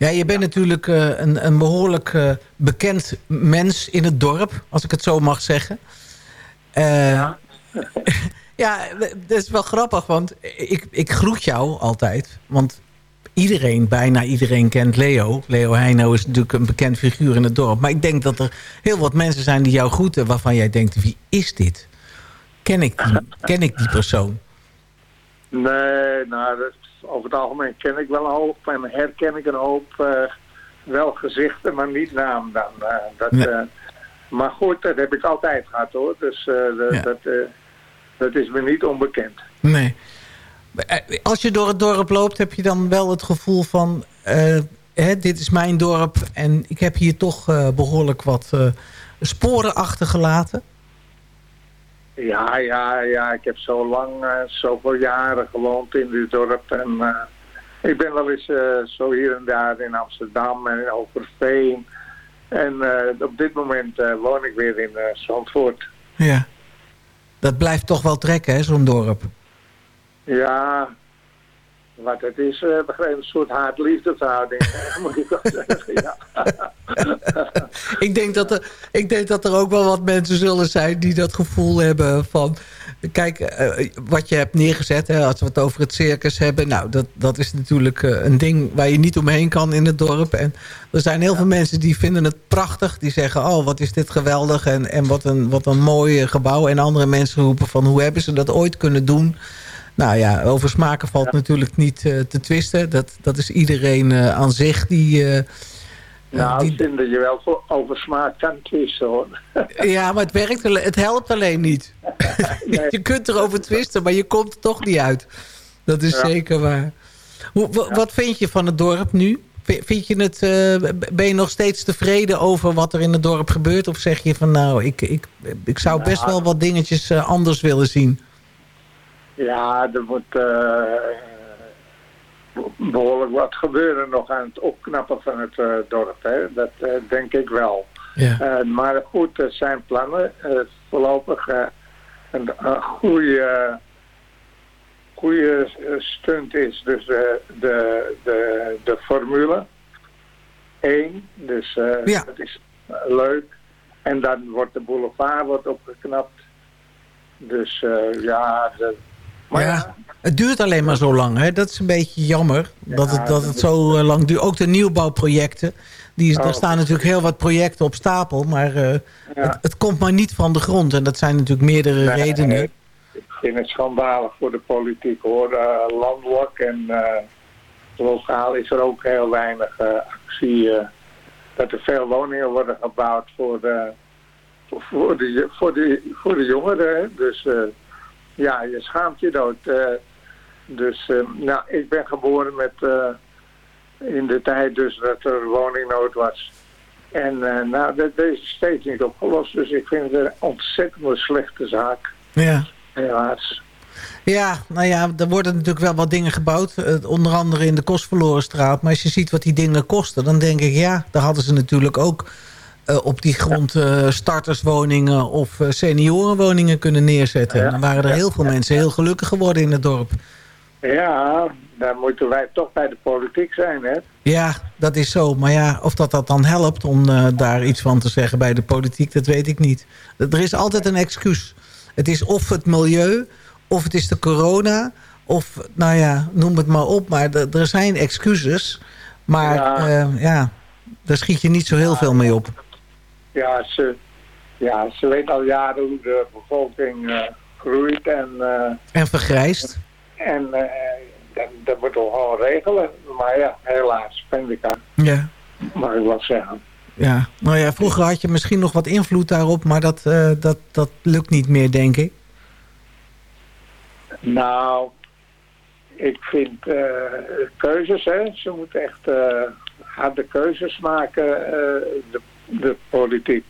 Ja, je bent natuurlijk eh, een, een behoorlijk eh, bekend mens in het dorp, als ik het zo mag zeggen. Eh, ja, dat is wel grappig, want ik, ik groet jou altijd. Want iedereen, bijna iedereen kent Leo. Leo Heino is natuurlijk een bekend figuur in het dorp. Maar ik denk dat er heel wat mensen zijn die jou groeten... waarvan jij denkt, wie is dit? Ken ik die, ken ik die persoon? Nee, nou, dat, over het algemeen ken ik wel een hoop en herken ik een hoop eh, wel gezichten, maar niet naam dan. eh, dat, Nee. eh, maar goed, dat heb ik altijd gehad hoor, dus dat, Ja. dat, dat is me niet onbekend. Nee. Als je door het dorp loopt, heb je dan wel het gevoel van... hè, dit is mijn dorp en ik heb hier toch eh, behoorlijk wat sporen achtergelaten. Ja, ja, ja, ik heb zo lang, eh, zoveel jaren gewoond in dit dorp en eh, ik ben wel eens eh, zo hier en daar in Amsterdam en in Overveen. En op dit moment woon ik weer in Zandvoort. Ja. Dat blijft toch wel trekken, hè, zo'n dorp. Ja, wat het is, begrijp een soort haat-liefdeverhouding, moet ik wel zeggen. Ja. ik, denk dat er, ik denk dat er ook wel wat mensen zullen zijn die dat gevoel hebben van... Kijk, eh, wat je hebt neergezet, hè, als we het over het circus hebben... nou, dat, dat is natuurlijk eh, een ding waar je niet omheen kan in het dorp. En er zijn heel veel mensen die vinden het prachtig. Die zeggen, oh, wat is dit geweldig en, en wat, een, wat een mooi eh, gebouw. En andere mensen roepen van, hoe hebben ze dat ooit kunnen doen... Nou ja, over smaken valt natuurlijk niet te twisten. Dat, dat is iedereen aan zich die... Nou, die- ik vind dat je wel voor over smaak kan twisten hoor. Ja, maar het, werkt, het helpt alleen niet. Je kunt erover twisten, maar je komt er toch niet uit. Dat is Ja. zeker waar. Hoe, Wat vind je van het dorp nu? Vind je het, eh, ben je nog steeds tevreden over wat er in het dorp gebeurt? Of zeg je van nou, ik, ik, ik zou best Nou. wel wat dingetjes eh, anders willen zien? Ja, er moet eh, behoorlijk wat gebeuren nog aan het opknappen van het eh, dorp. Hè? Dat eh, denk ik wel. Ja. Eh, maar goed, er zijn plannen. Voorlopig een, een goede, goede stunt is dus de, de, de, de Formule 1. Dus Ja. dat is leuk. En dan wordt de boulevard wordt opgeknapt. Dus ja, de, maar ja. Het duurt alleen maar zo lang. Hè? Dat is een beetje jammer dat, het, dat het zo eh, lang duurt. Ook de nieuwbouwprojecten. Die, Oh, daar staan natuurlijk heel wat projecten op stapel. Maar eh, het, het komt maar niet van de grond. En dat zijn natuurlijk meerdere Nee, redenen. Ik vind het schandalig voor de politiek hoor. Eh, landelijk en lokaal is er ook heel weinig actie. dat er veel woningen worden gebouwd voor de, voor, voor de, voor de, voor de jongeren. Dus ja, je schaamt je dood. eh. dus eh, nou, ik ben geboren met eh, in de tijd dus dat er woningnood was. En nou, dat, dat is steeds niet opgelost. Dus ik vind het een ontzettend slechte zaak. Ja. Helaas. Ja, nou ja, er worden natuurlijk wel wat dingen gebouwd. onder andere in de Kostverlorenstraat. Maar als je ziet wat die dingen kosten, dan denk ik... ja, daar hadden ze natuurlijk ook eh, op die grond eh, starterswoningen... of eh, seniorenwoningen kunnen neerzetten. En dan waren er heel veel mensen heel gelukkig geworden in het dorp. Ja, daar moeten wij toch bij de politiek zijn, hè? Ja, dat is zo. Maar ja, of dat dat dan helpt om daar iets van te zeggen bij de politiek... dat weet ik niet. Er is altijd een excuus. Het is of het milieu, of het is de corona... of, nou ja, noem het maar op. Maar er- zijn excuses. Maar Ja. ja, ja daar schiet je niet zo heel veel mee op. Ja, ze, ja, ze weet al jaren hoe de bevolking eh, groeit en, eh, En vergrijst. en eh, dat, dat moeten we gewoon regelen. Maar ja, helaas, vind ik aan, Ja. mag ik wel zeggen. Ja. Nou ja, vroeger had je misschien nog wat invloed daarop... maar dat, dat, dat lukt niet meer, denk ik. Nou, ik vind eh, keuzes, hè. Ze moeten echt harde keuzes maken, de, de politiek.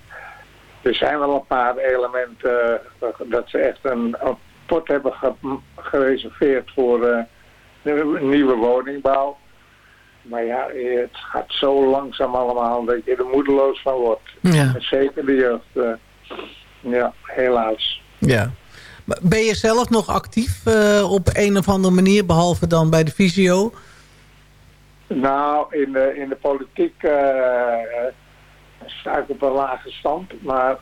Er zijn wel een paar elementen eh, dat ze echt een, een pot hebben ge- gereserveerd voor, eh, nieuwe woningbouw. Maar ja, het gaat zo langzaam allemaal dat je er moedeloos van wordt. Ja. Zeker de jeugd. eh, ja, helaas. Ja. Ben je zelf nog actief op een of andere manier, behalve dan bij de visio? Nou, in de, in de politiek sta ik op een lage stand. Maar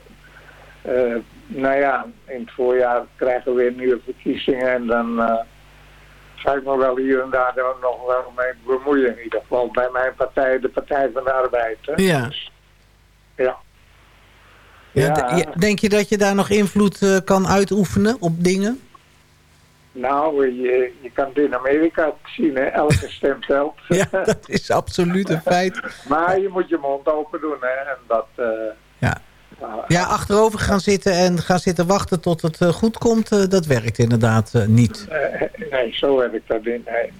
eh, nou ja, in het voorjaar krijgen we weer nieuwe verkiezingen. En dan eh, ga ik me wel hier en daar dan nog wel mee bemoeien. In ieder geval bij mijn partij, de Partij van de Arbeid. Hè. Ja. Ja. Ja, Denk je dat je daar nog invloed eh, kan uitoefenen op dingen? Nou, je, je kan het in Amerika zien, hè? elke stem telt. Ja, dat is absoluut een feit. maar je moet je mond open doen, hè. En dat... eh, Ja. nou, Ja, achterover gaan zitten en gaan zitten wachten tot het eh, goed komt, eh, dat werkt inderdaad eh, niet. Eh, nee, zo heb ik dat in. Nee.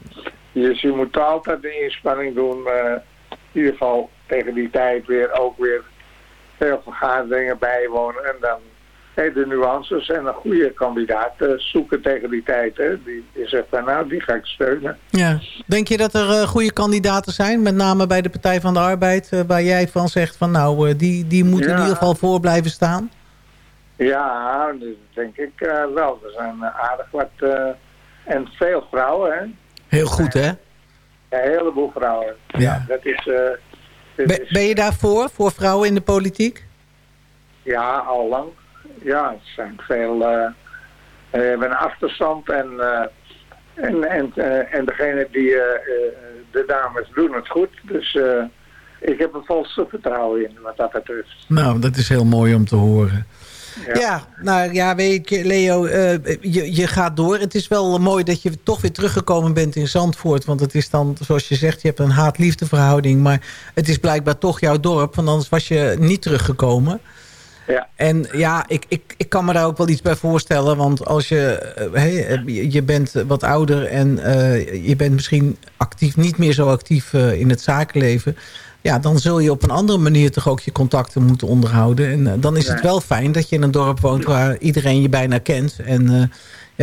Dus je moet altijd de inspanning doen. eh, in ieder geval tegen die tijd weer ook weer veel vergaderingen bijwonen. En dan hey, de nuances en een goede kandidaat eh, zoeken tegen die tijd. Hè. Die, die zegt van nou, die ga ik steunen. Ja. Denk je dat er eh, goede kandidaten zijn, met name bij de Partij van de Arbeid, eh, waar jij van zegt van nou, die, die moeten in ieder geval voor blijven staan? Ja, dat denk ik wel. Er zijn aardig wat... en veel vrouwen, hè. Heel goed, hè? Een heleboel vrouwen. Ja. Dat is... Ben, is- ben je daarvoor, voor vrouwen in de politiek? Ja, al lang. Ja, het zijn veel. eh we hebben een achterstand en, eh, en, en, eh, en degene die, eh, eh, de dames doen het goed. Dus eh, ik heb er volste vertrouwen in wat dat betreft. Nou, dat is heel mooi om te horen. Ja. Ja, nou ja, weet je, Leo, eh, je, je gaat door. Het is wel mooi dat je toch weer teruggekomen bent in Zandvoort. Want het is dan, zoals je zegt, je hebt een haat-liefde verhouding. Maar het is blijkbaar toch jouw dorp, want anders was je niet teruggekomen. Ja. En ja, ik, ik, ik kan me daar ook wel iets bij voorstellen. Want als je, eh, hey, je- je bent wat ouder en eh, je bent misschien actief, niet meer zo actief eh, in het zakenleven. Ja, dan zul je op een andere manier toch ook je contacten moeten onderhouden. En eh, dan is het wel fijn dat je in een dorp woont waar iedereen je bijna kent. En eh,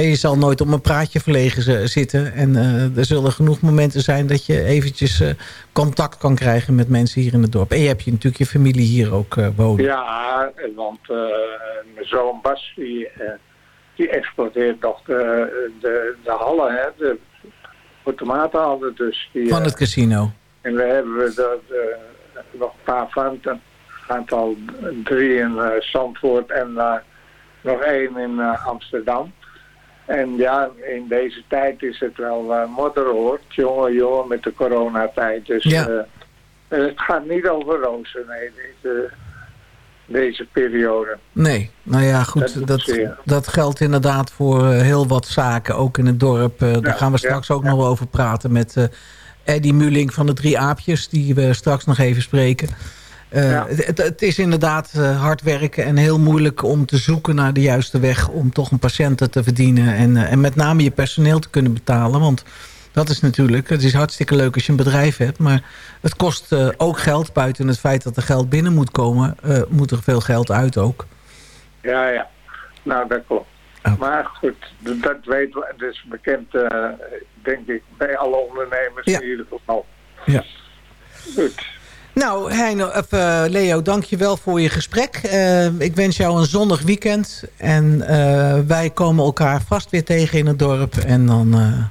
je zal nooit op een praatje verlegen zitten. En eh, er zullen genoeg momenten zijn dat je eventjes eh, contact kan krijgen met mensen hier in het dorp. En je hebt je natuurlijk je familie hier ook eh, wonen. Ja, want mijn zoon Bas die, die exploiteert nog de, de, de hallen, hè, de automatenhallen. Dus die, Van het casino. En we hebben eh, nog een paar van, een aantal drie in eh, Zandvoort en nog één in Amsterdam. En ja, in deze tijd is het wel uh, modderhoor, jongen, jongen, met de coronatijd. Dus Ja. eh, eh, het gaat niet over rozen, nee, deze, deze periode. Nee, nou ja, goed. Dat Dat, geldt inderdaad voor eh, heel wat zaken, ook in het dorp. Eh, daar Ja, gaan we ja, straks ook nog over praten met eh Eddie Muling van de Drie Aapjes... die we straks nog even spreken. Eh, Ja. het, het is inderdaad eh, hard werken en heel moeilijk om te zoeken naar de juiste weg... om toch een patiënten te verdienen en, eh, en met name je personeel te kunnen betalen. Want dat is natuurlijk, het is hartstikke leuk als je een bedrijf hebt... maar het kost ook geld, buiten het feit dat er geld binnen moet komen... moet er veel geld uit ook. Ja, ja. Nou, dat klopt. Oh. Maar goed, dat weten we. Het is bekend, denk ik, bij alle ondernemers Ja. in ieder geval. Ja. Goed. Nou, Heino, of, eh, Leo, dank je wel voor je gesprek. Eh, ik wens jou een zonnig weekend. En eh, wij komen elkaar vast weer tegen in het dorp. En dan eh,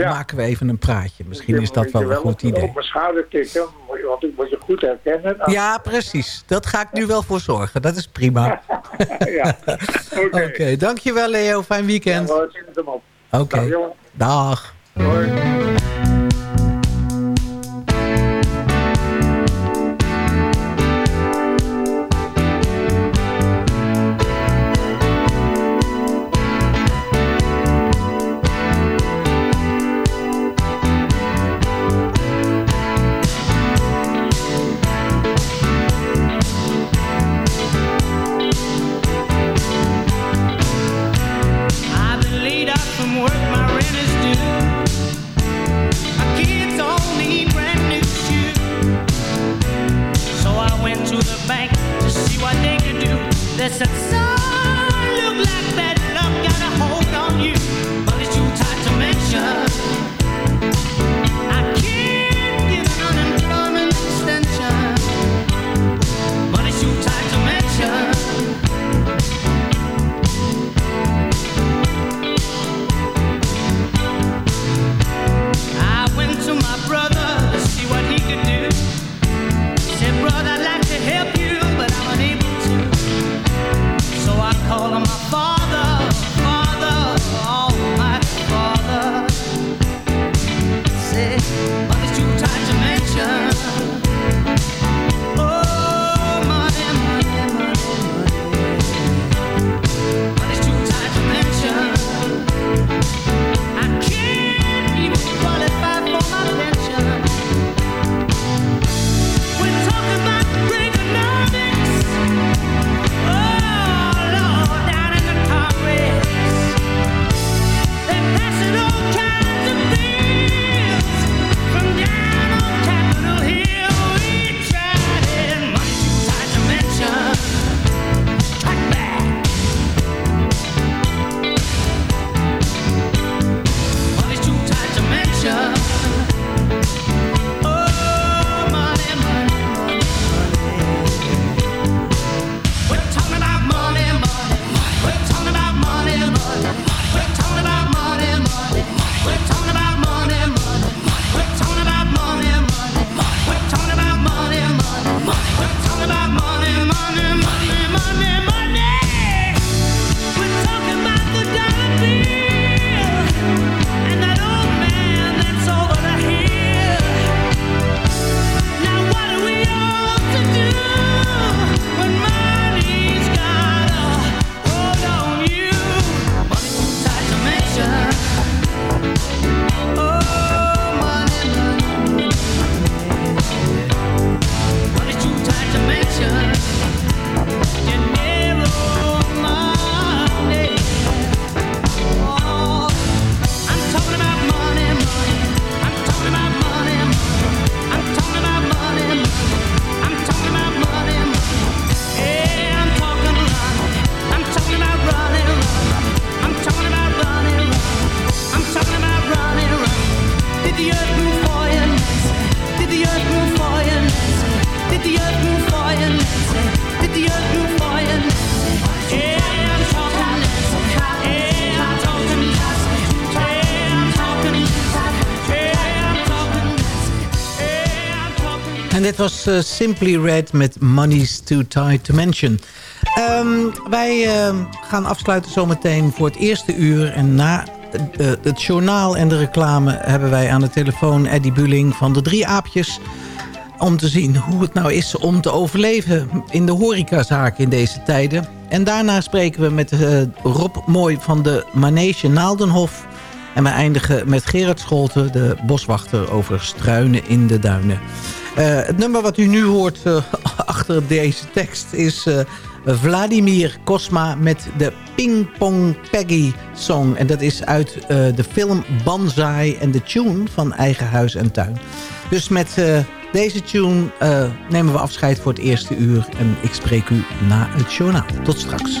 Ja. maken we even een praatje. Misschien is dat wel een goed idee. Op mijn schouder tikken, want ik moet je goed herkennen. Ja, precies. Dat ga ik nu wel voor zorgen. Dat is prima. ja. Oké. Oké, dankjewel Leo. Fijn weekend. We zien het hem op. Oké, Nou, dag. Hoi. Dit was eh, Simply Red met Money's Too Tight to Mention. Ehm, wij ehm, gaan afsluiten zometeen voor het eerste uur. En na eh, het journaal en de reclame hebben wij aan de telefoon Eddie Buling van de Drie Aapjes. Om te zien hoe het nou is om te overleven in de horecazaak in deze tijden. En daarna spreken we met eh, Rob Mooi van de Manege Naaldenhof. En we eindigen met Gerard Scholten, de boswachter over struinen in de duinen. Eh, het nummer wat u nu hoort eh, achter deze tekst is eh, Vladimir Kosma met de Ping Pong Peggy Song. En dat is uit de film Banzai en de tune van Eigen Huis en Tuin. Dus met deze tune nemen we afscheid voor het eerste uur. En ik spreek u na het journaal. Tot straks.